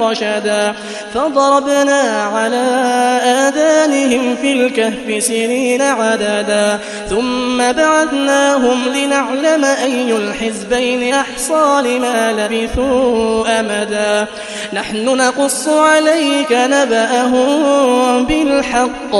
رشدا فضربنا على آذانهم في الكهف سنين عددا ثم بعثناهم لنعلم أي الحزبين أحصى لما لبثوا أمدا. نحن نقص عليك نبأهم بالحق.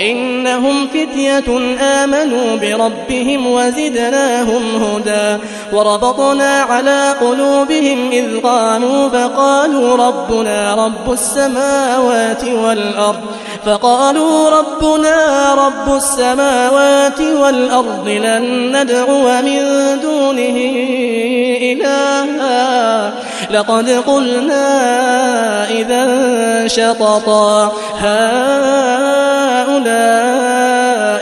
إنهم فتية آمنوا بربهم وزدناهم هدى. وربطنا على قلوبهم إذ قاموا فقالوا ربنا رب السماوات والأرض فقالوا ربنا رب السماوات والأرض لن ندعو من دونه إلها. لقد قلنا إذا شططا هؤلاء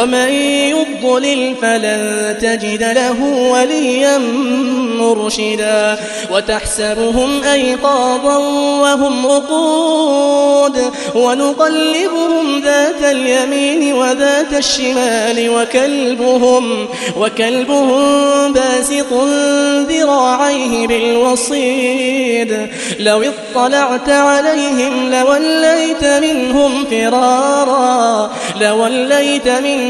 ومن يضلل فلن تجد له وليا مرشدا وتحسبهم أيقاظا وهم رقود ونقلبهم ذات اليمين وذات الشمال وكلبهم وكلبهم باسط ذراعيه بالوصيد لو اطلعت عليهم لوليت منهم فرارا لوليت منهم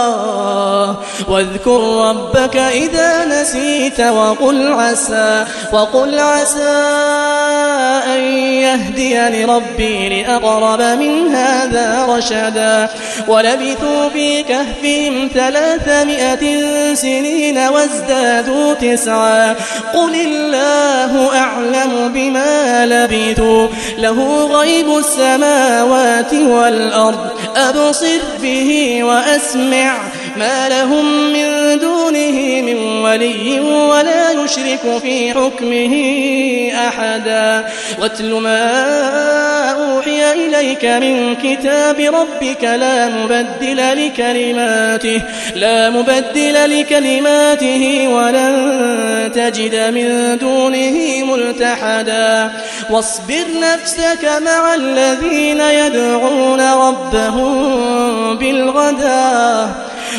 واذكر ربك إذا نسيت وقل عسى وقل عسى أن يهديني ربي لأقرب من هذا رشدا. ولبثوا في كهفهم ثلاثمائة سنين وازدادوا تسعا. قل الله أعلم بما لبثوا له غيب السماوات والأرض أبصر به وأسمع. ما لهم من دونه من ولي ولا يشرك في حكمه أحدا. واتل ما أوحي إليك من كتاب ربك لا مبدل لكلماته لا مبدل لكلماته ولن تجد من دونه ملتحدا. واصبر نفسك مع الذين يدعون ربهم بالغداة.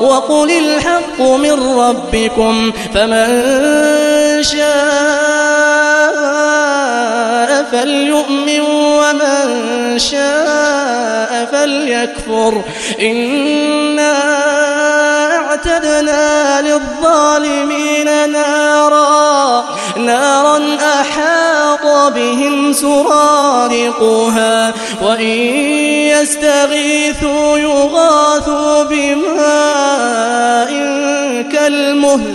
وقل الحق من ربكم فمن شاء فليؤمن ومن شاء فليكفر إنا أعتدنا للظالمين نارا نارا أحاط بهم سرادقها وإن يستغيثوا يغاثوا بماء كالمهل.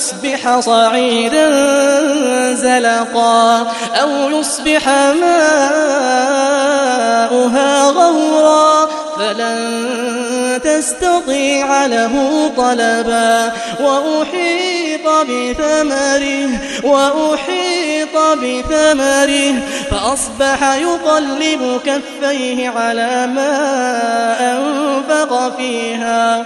صعيدا زلقا أو يصبح ماؤها غورا فلن تستطيع له طلبا وأحيط بثمره وأحيط بثمره فأصبح يقلب كفيه على ما أنفق فيها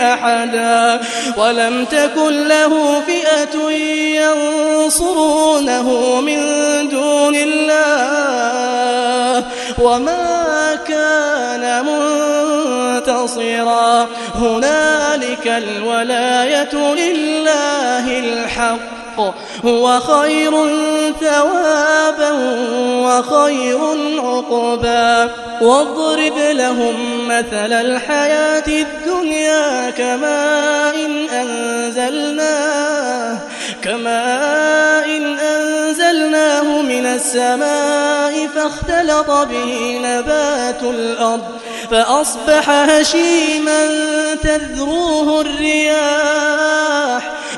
أحدا ولم تكن له فئة ينصرونه من دون الله وما كان منتصرا. هنالك الولاية لله هو خير ثوابا وخير عقبا. واضرب لهم مثل الحياة الدنيا كماء إن أنزلناه كماء إن أنزلناه من السماء فاختلط به نبات الأرض فأصبح هشيما تذروه الرياح.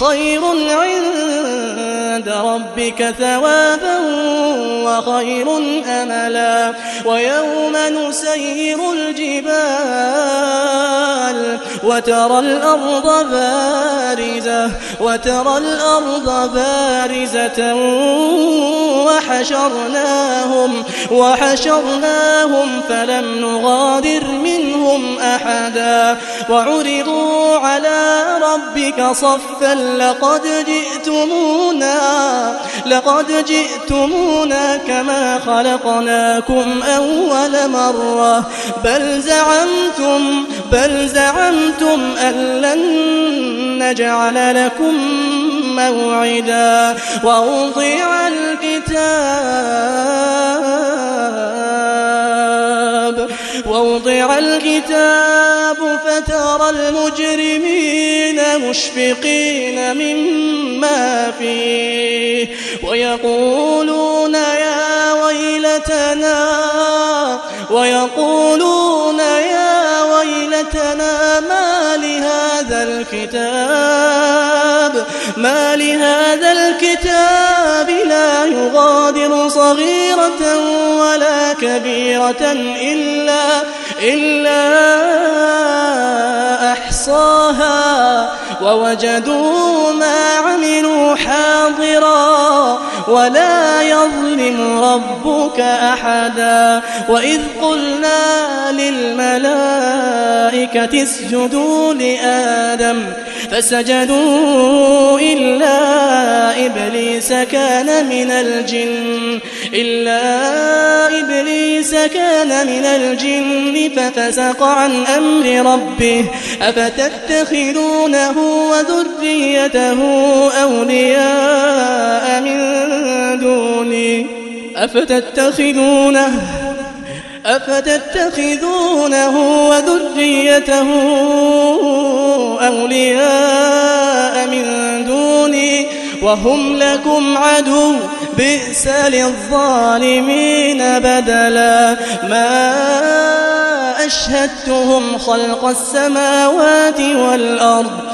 خير عند ربك ثوابا وخير أملا. ويوم نسير الجبال وترى الأرض بارزة وترى الأرض بارزة وحشرناهم وحشرناهم فلم نغادر منهم أحدا. وعرضوا على ربك صفا لقد جئتمونا لقد جئتمونا كما خلقناكم أول مرة. بل زعمتم بل زعمتم أن لن نجعل لكم موعدا. ووضع الكتاب ووضع الكتاب فترى المجرمين مشفقين مما فيه ويقولون يا ويلتنا ويقولون يا ويلتنا ما لهذا الكتاب ما لهذا الكتاب لا يغادر صغيرة ولا كبيرة إلا إلا أحصاها ووجدوا ما عملوا حاضرا ولا يظلم ربك أحدا وإذ قلنا للملائكة اسجدوا لآدم فسجدوا إلا إبليس كان من الجن إلا إبليس كان من الجن ففسق عن أمر ربه. أفتتخذونه وذريته أولياء من دوني؟ أفتتخذونه أفتتخذونه وذريته أولياء من دوني وهم لكم عدو. بئس للظالمين بدلا. ما أشهدتهم خلق السماوات والأرض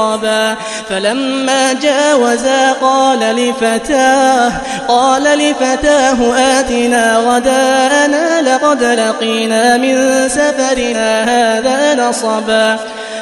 سربا فلما جاوزا قال لفتاه قال لفتاه آتنا غداءنا لقد لقينا من سفرنا هذا نصبا.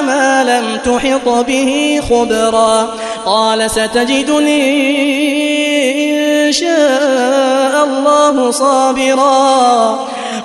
ما لم تحط به خبرا قال ستجدني إن شاء الله صابرا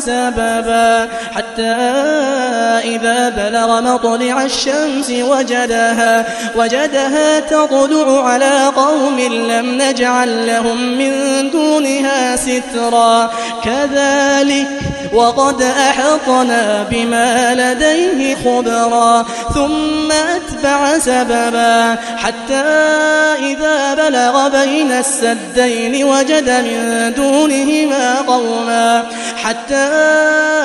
سببا حتى إذا بلغ مطلع الشمس وجدها وجدها تطلع على قوم لم نجعل لهم من دونها سترا. كذلك وقد أحطنا بما لديه خبرا ثم أتبع سببا. حتى إذا بلغ بين السدين وجد من دونهما قوما. حتى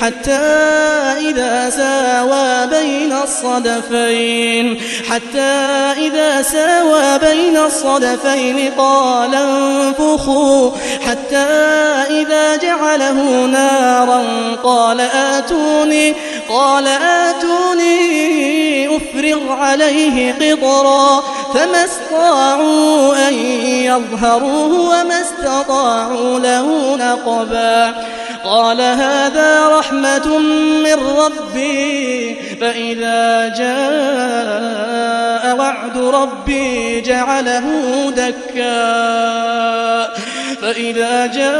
حتى إذا ساوى بين الصدفين حتى إذا ساوى بين الصدفين قال انفخوا حتى إذا جعله نارا قال آتوني قال آتوني أفرغ عليه قطرا فما استطاعوا أن يظهروه وما استطاعوا له نقبا. قال هذا رحمة من ربي فإذا جاء وعد ربي جعله دكا. فإذا جاء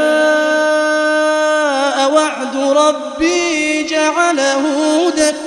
وعد ربي جعله دكا.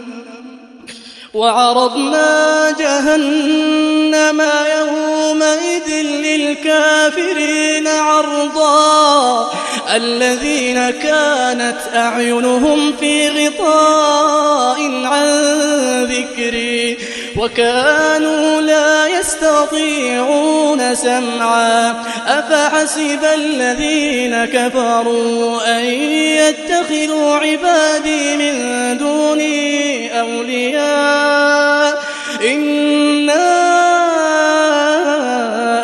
وعرضنا جهنم يومئذ للكافرين عرضا. الذين كانت أعينهم في غطاء عن ذكري. وكانوا لا يستطيعون سمعا. أفحسب الذين كفروا أن يتخذوا عبادي من دوني أولياء؟ إنا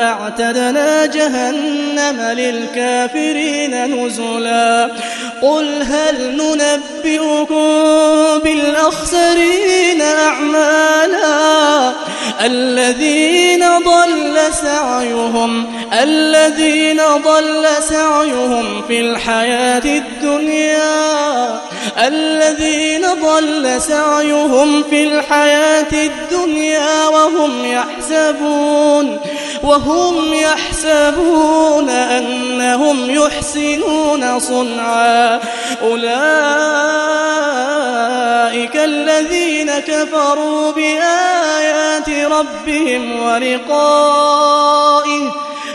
أعتدنا جهنم للكافرين نزلا. قل هل ننبئكم بالأخسرين أعمالا الذين ضل سعيهم الذين ضل سعيهم في الحياة الدنيا الذين ضل سعيهم في الحياة الدنيا وهم يحسبون وهم يحسبون أنهم يحسنون صنعا. أولئك الذين كفروا بآيات ربهم ولقائه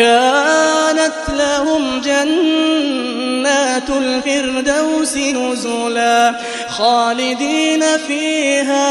كانت لهم جنات الفردوس نزلا خالدين فيها.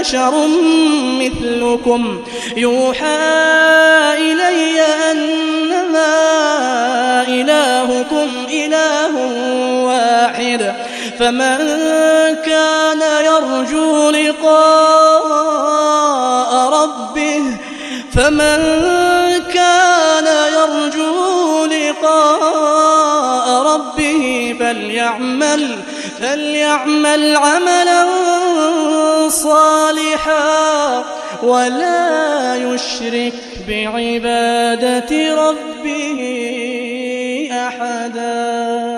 بشر مثلكم يوحى إلي أنما إلهكم إله واحد فمن كان يرجو لقاء ربه فمن كان يرجو لقاء ربه فليعمل فليعمل عملا صالحا ولا يشرك بعبادة ربه أحداً.